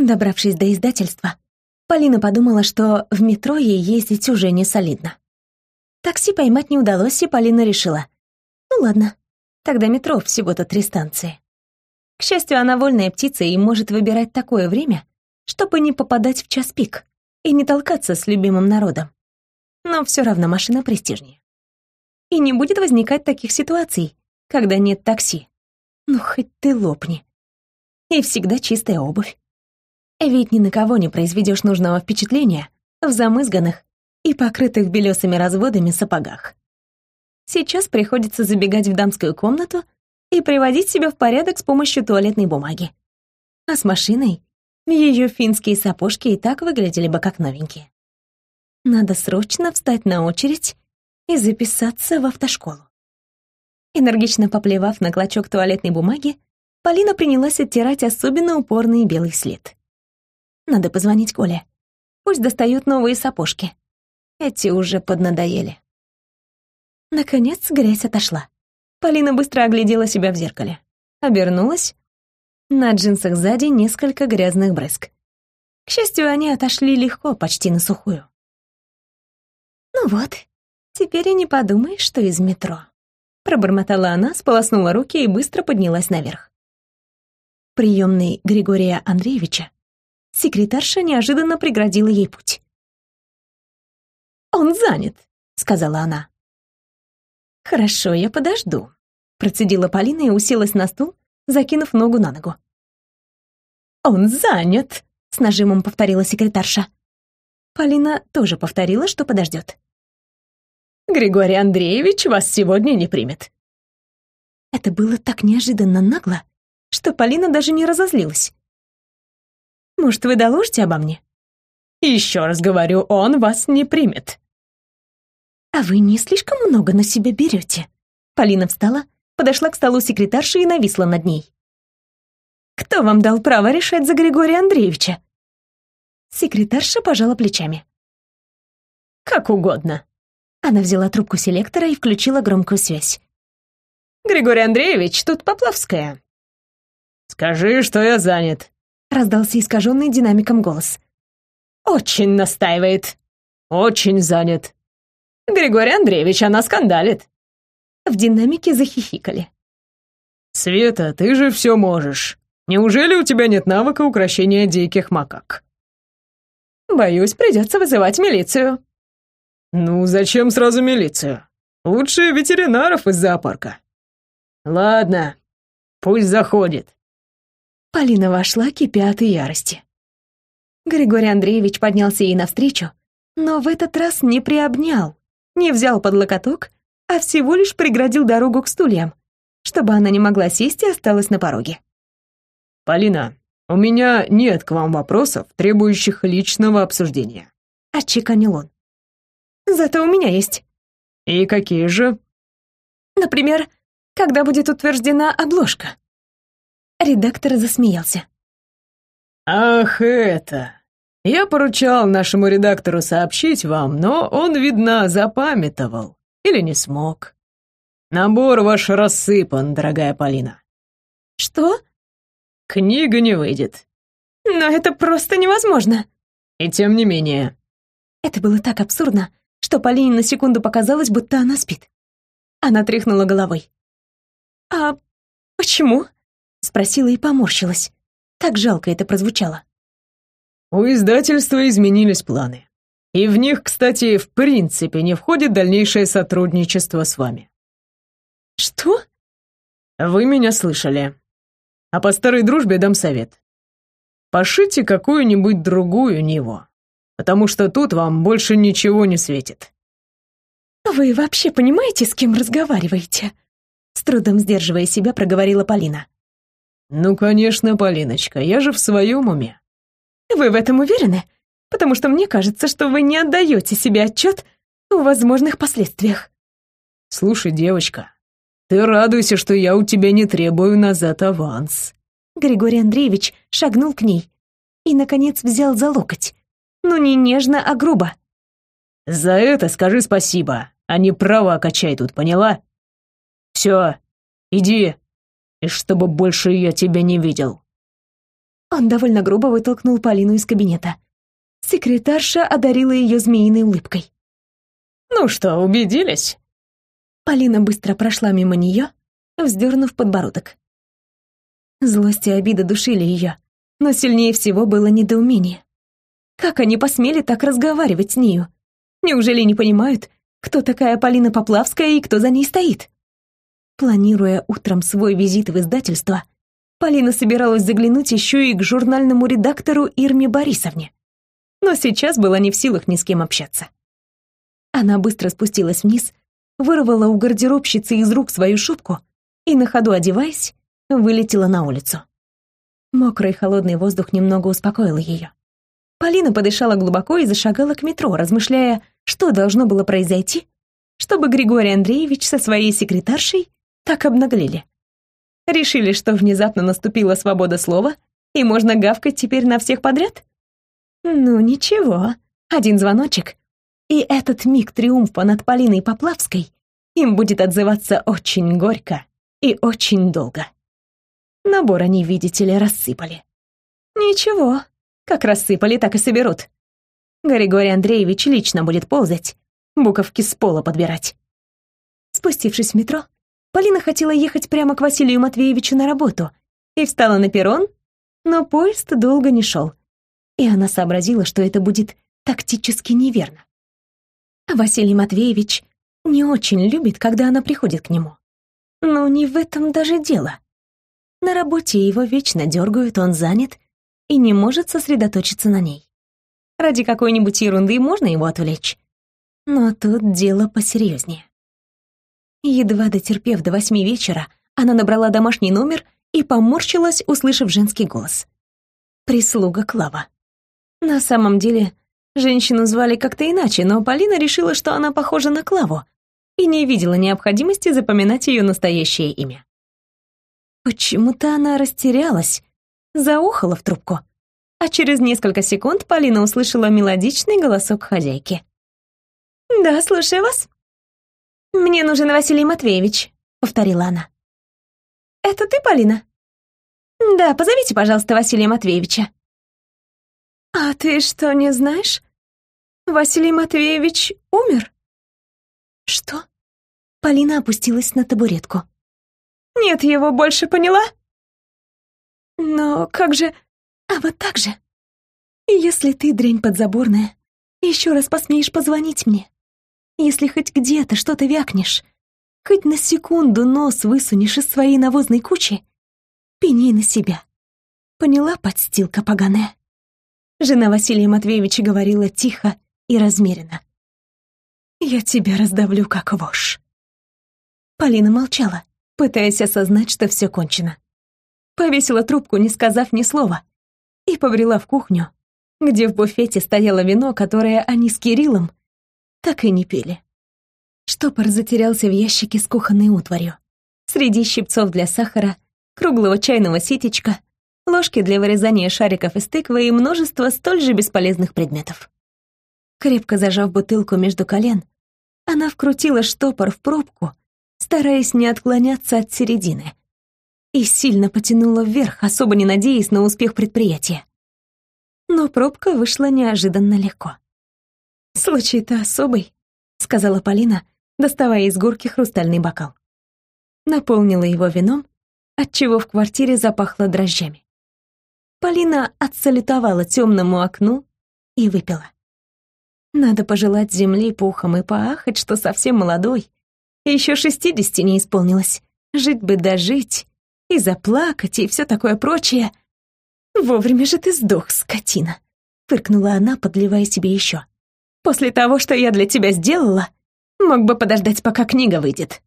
Добравшись до издательства, Полина подумала, что в метро ей ездить уже не солидно. Такси поймать не удалось, и Полина решила. Ну ладно, тогда метро всего-то три станции. К счастью, она вольная птица и может выбирать такое время, чтобы не попадать в час пик и не толкаться с любимым народом. Но все равно машина престижнее. И не будет возникать таких ситуаций, когда нет такси. Ну, хоть ты лопни. И всегда чистая обувь. Ведь ни на кого не произведешь нужного впечатления в замызганных и покрытых белесыми разводами сапогах. Сейчас приходится забегать в дамскую комнату и приводить себя в порядок с помощью туалетной бумаги. А с машиной ее финские сапожки и так выглядели бы как новенькие. Надо срочно встать на очередь и записаться в автошколу. Энергично поплевав на клочок туалетной бумаги, Полина принялась оттирать особенно упорный белый след. Надо позвонить Коле. Пусть достают новые сапожки. Эти уже поднадоели. Наконец грязь отошла. Полина быстро оглядела себя в зеркале. Обернулась. На джинсах сзади несколько грязных брызг. К счастью, они отошли легко, почти на сухую. «Ну вот, теперь и не подумаешь, что из метро», — пробормотала она, сполоснула руки и быстро поднялась наверх. Приемный Григория Андреевича секретарша неожиданно преградила ей путь. «Он занят», — сказала она. «Хорошо, я подожду», — процедила Полина и уселась на стул, закинув ногу на ногу. «Он занят», — с нажимом повторила секретарша. Полина тоже повторила, что подождет. «Григорий Андреевич вас сегодня не примет». Это было так неожиданно нагло, что Полина даже не разозлилась. Может, вы доложите обо мне? Еще раз говорю, он вас не примет. А вы не слишком много на себя берете? Полина встала, подошла к столу секретарши и нависла над ней. Кто вам дал право решать за Григория Андреевича? Секретарша пожала плечами. Как угодно. Она взяла трубку селектора и включила громкую связь. Григорий Андреевич, тут Поплавская. Скажи, что я занят раздался искаженный динамиком голос. «Очень настаивает. Очень занят. Григорий Андреевич, она скандалит». В динамике захихикали. «Света, ты же все можешь. Неужели у тебя нет навыка укрощения диких макак?» «Боюсь, придется вызывать милицию». «Ну, зачем сразу милицию? Лучше ветеринаров из зоопарка». «Ладно, пусть заходит. Полина вошла, кипя от ярости. Григорий Андреевич поднялся ей навстречу, но в этот раз не приобнял, не взял под локоток, а всего лишь преградил дорогу к стульям, чтобы она не могла сесть и осталась на пороге. «Полина, у меня нет к вам вопросов, требующих личного обсуждения», — отчеканил он. «Зато у меня есть». «И какие же?» «Например, когда будет утверждена обложка». Редактор засмеялся. «Ах, это! Я поручал нашему редактору сообщить вам, но он, видно, запамятовал или не смог. Набор ваш рассыпан, дорогая Полина». «Что?» «Книга не выйдет». «Но это просто невозможно». «И тем не менее». Это было так абсурдно, что Полине на секунду показалось, будто она спит. Она тряхнула головой. «А почему?» Спросила и поморщилась. Так жалко это прозвучало. У издательства изменились планы. И в них, кстати, в принципе не входит дальнейшее сотрудничество с вами. Что? Вы меня слышали. А по старой дружбе дам совет. Пошите какую-нибудь другую Ниву, потому что тут вам больше ничего не светит. Вы вообще понимаете, с кем разговариваете? С трудом сдерживая себя, проговорила Полина. «Ну, конечно, Полиночка, я же в своем уме». «Вы в этом уверены? Потому что мне кажется, что вы не отдаете себе отчет о возможных последствиях». «Слушай, девочка, ты радуйся, что я у тебя не требую назад аванс». Григорий Андреевич шагнул к ней и, наконец, взял за локоть. Ну, не нежно, а грубо. «За это скажи спасибо, а не права качай тут, поняла? Все, иди, и чтобы больше я тебя не видел. Он довольно грубо вытолкнул Полину из кабинета. Секретарша одарила ее змеиной улыбкой. «Ну что, убедились?» Полина быстро прошла мимо нее, вздернув подбородок. Злость и обида душили ее, но сильнее всего было недоумение. Как они посмели так разговаривать с нею? Неужели не понимают, кто такая Полина Поплавская и кто за ней стоит? Планируя утром свой визит в издательство, Полина собиралась заглянуть еще и к журнальному редактору Ирме Борисовне. Но сейчас была не в силах ни с кем общаться. Она быстро спустилась вниз, вырвала у гардеробщицы из рук свою шубку и, на ходу одеваясь, вылетела на улицу. Мокрый холодный воздух немного успокоил ее. Полина подышала глубоко и зашагала к метро, размышляя, что должно было произойти, чтобы Григорий Андреевич со своей секретаршей так обнаглели решили, что внезапно наступила свобода слова, и можно гавкать теперь на всех подряд? Ну ничего, один звоночек, и этот миг триумфа над Полиной Поплавской им будет отзываться очень горько и очень долго. Набор они, видите ли, рассыпали. Ничего, как рассыпали, так и соберут. Григорий Андреевич лично будет ползать, буковки с пола подбирать. Спустившись в метро, Полина хотела ехать прямо к Василию Матвеевичу на работу и встала на перрон, но поезд долго не шел, и она сообразила, что это будет тактически неверно. Василий Матвеевич не очень любит, когда она приходит к нему. Но не в этом даже дело. На работе его вечно дергают, он занят и не может сосредоточиться на ней. Ради какой-нибудь ерунды можно его отвлечь. Но тут дело посерьезнее. Едва дотерпев до восьми вечера, она набрала домашний номер и поморщилась, услышав женский голос. Прислуга Клава. На самом деле, женщину звали как-то иначе, но Полина решила, что она похожа на Клаву, и не видела необходимости запоминать ее настоящее имя. Почему-то она растерялась, заухала в трубку, а через несколько секунд Полина услышала мелодичный голосок хозяйки. «Да, слушаю вас», «Мне нужен Василий Матвеевич», — повторила она. «Это ты, Полина?» «Да, позовите, пожалуйста, Василия Матвеевича». «А ты что, не знаешь? Василий Матвеевич умер?» «Что?» Полина опустилась на табуретку. «Нет его больше, поняла?» «Но как же... А вот так же. Если ты, дрянь подзаборная, еще раз посмеешь позвонить мне, если хоть где-то что-то вякнешь, хоть на секунду нос высунешь из своей навозной кучи, пени на себя. Поняла, подстилка поганая? Жена Василия Матвеевича говорила тихо и размеренно. «Я тебя раздавлю, как вошь». Полина молчала, пытаясь осознать, что все кончено. Повесила трубку, не сказав ни слова, и побрела в кухню, где в буфете стояло вино, которое они с Кириллом так и не пили. Штопор затерялся в ящике с кухонной утварью. Среди щипцов для сахара, круглого чайного ситечка, ложки для вырезания шариков из тыквы и множество столь же бесполезных предметов. Крепко зажав бутылку между колен, она вкрутила штопор в пробку, стараясь не отклоняться от середины, и сильно потянула вверх, особо не надеясь на успех предприятия. Но пробка вышла неожиданно легко. «Случай-то особый», — сказала Полина, доставая из горки хрустальный бокал. Наполнила его вином, отчего в квартире запахло дрожжами. Полина отсалютовала темному окну и выпила. Надо пожелать земли пухом и поахать, что совсем молодой. Еще шестидесяти не исполнилось. Жить бы дожить, и заплакать, и все такое прочее. Вовремя же ты сдох, скотина, фыркнула она, подливая себе еще. После того, что я для тебя сделала, мог бы подождать, пока книга выйдет.